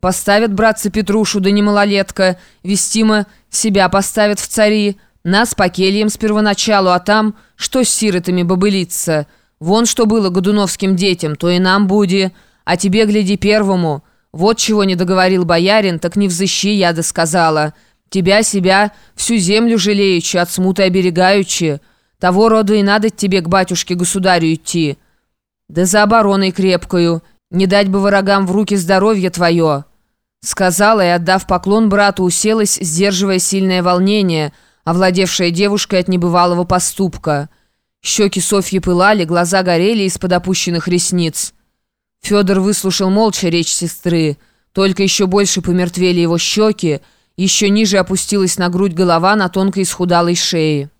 Поставят братца Петрушу, да не малолетка, вестимо себя поставят в цари, нас по кельям с первоначалу, а там, что с сиротами бобылиться? Вон что было годуновским детям, то и нам буди, а тебе, гляди, первому. Вот чего не договорил боярин, так не взыщи, я да сказала. Тебя, себя, всю землю жалеючи, от смуты оберегаючи. Того рода и надо тебе к батюшке-государю идти. Да за обороной крепкою, не дать бы врагам в руки здоровье твое». Сказала и, отдав поклон брату, уселась, сдерживая сильное волнение, овладевшее девушкой от небывалого поступка. Щеки Софьи пылали, глаза горели из-под опущенных ресниц. Федор выслушал молча речь сестры. Только еще больше помертвели его щеки, еще ниже опустилась на грудь голова на тонкой исхудалой шее.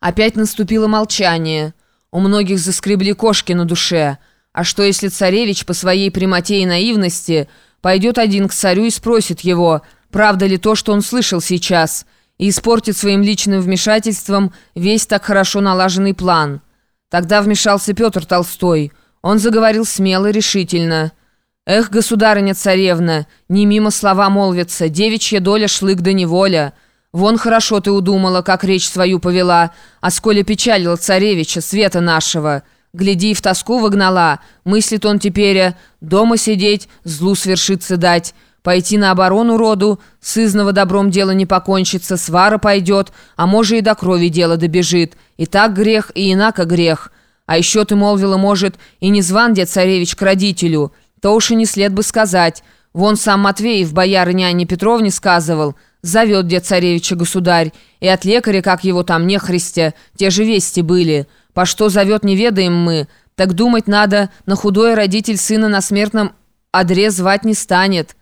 Опять наступило молчание. У многих заскребли кошки на душе. А что если царевич по своей прямоте и наивности – пойдет один к царю и спросит его, правда ли то, что он слышал сейчас, и испортит своим личным вмешательством весь так хорошо налаженный план. Тогда вмешался Петр Толстой. Он заговорил смело, решительно. «Эх, государыня-царевна, не мимо слова молвится, девичья доля шлык да неволя. Вон хорошо ты удумала, как речь свою повела, а сколь печалила царевича, света нашего». Гляди, в тоску выгнала. Мыслит он теперь э, дома сидеть, злу свершиться дать. Пойти на оборону роду, сызного добром дело не покончится, свара пойдет, а может и до крови дело добежит. И так грех, и инако грех. А еще ты молвила, может, и не зван дед царевич к родителю. То уж и не след бы сказать. Вон сам Матвеев, боярыне Анне Петровне, сказывал. Зовет дед царевича государь. И от лекаря, как его там нехристя, те же вести были». По что зовет, не ведаем мы. Так думать надо, на худой родитель сына на смертном одре звать не станет.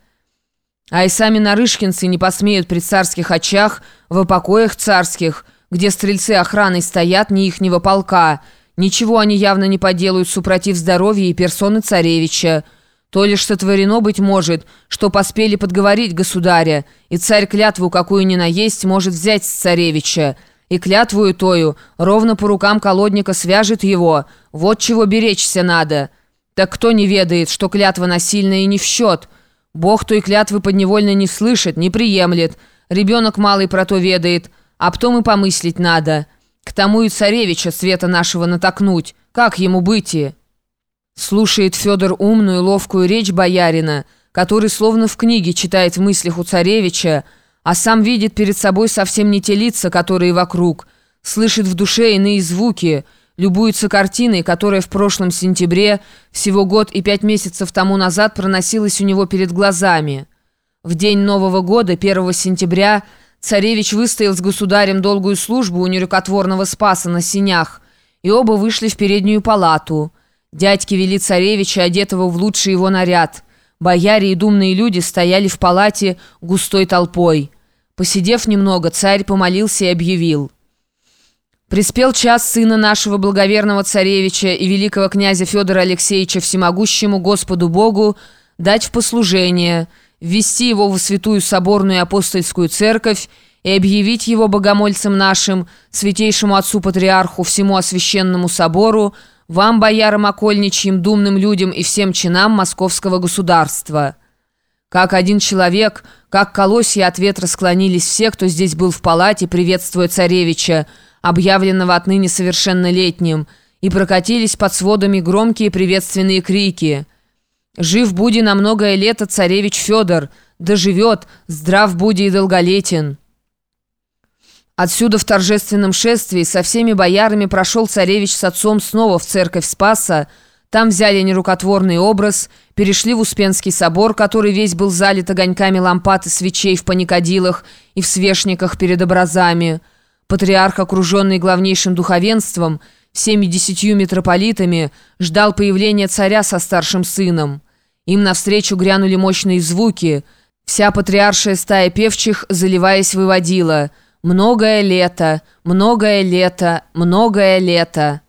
А и сами нарышкинцы не посмеют при царских очах, в покоях царских, где стрельцы охраны стоят ни ихнего полка. Ничего они явно не поделают, супротив здоровья и персоны царевича. То лишь сотворено, быть может, что поспели подговорить государя, и царь клятву, какую ни наесть, может взять с царевича и клятвую тою ровно по рукам колодника свяжет его. Вот чего беречься надо. Так кто не ведает, что клятва насильная и не в счет? Бог той клятвы подневольно не слышит, не приемлет. Ребенок малый про то ведает, а потом и помыслить надо. К тому и царевича света нашего натокнуть. Как ему быть и? Слушает Федор умную, ловкую речь боярина, который словно в книге читает в мыслях у царевича, а сам видит перед собой совсем не те лица, которые вокруг, слышит в душе иные звуки, любуется картиной, которая в прошлом сентябре, всего год и пять месяцев тому назад, проносилась у него перед глазами. В день Нового года, 1 сентября, царевич выстоял с государем долгую службу у нерукотворного спаса на синях, и оба вышли в переднюю палату. Дядьки вели царевича, одетого в лучший его наряд. Бояре и думные люди стояли в палате густой толпой. Посидев немного, царь помолился и объявил. «Приспел час сына нашего благоверного царевича и великого князя Федора Алексеевича всемогущему Господу Богу дать в послужение, ввести его в святую соборную апостольскую церковь и объявить его богомольцем нашим, святейшему отцу-патриарху, всему освященному собору, вам, боярам окольничьим, думным людям и всем чинам московского государства». Как один человек, как колосья от ветра склонились все, кто здесь был в палате, приветствуя царевича, объявленного отныне совершеннолетним, и прокатились под сводами громкие приветственные крики. «Жив буди на многое лето царевич Федор, доживет, здрав буди и долголетен». Отсюда в торжественном шествии со всеми боярами прошел царевич с отцом снова в церковь Спаса, там взяли нерукотворный образ, перешли в Успенский собор, который весь был залит огоньками лампад и свечей в паникадилах и в свешниках перед образами. Патриарх, окруженный главнейшим духовенством, всеми десятью митрополитами, ждал появления царя со старшим сыном. Им навстречу грянули мощные звуки. Вся патриаршая стая певчих, заливаясь, выводила «Многое лето, многое лето, многое лето»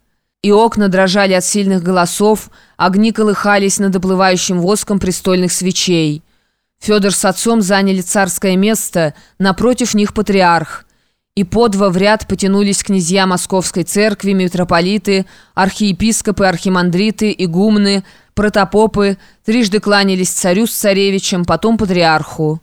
и окна дрожали от сильных голосов, огни колыхались над оплывающим воском престольных свечей. Федор с отцом заняли царское место, напротив них патриарх. И по два в ряд потянулись князья Московской церкви, митрополиты, архиепископы, архимандриты, игумны, протопопы трижды кланялись царю с царевичем, потом патриарху.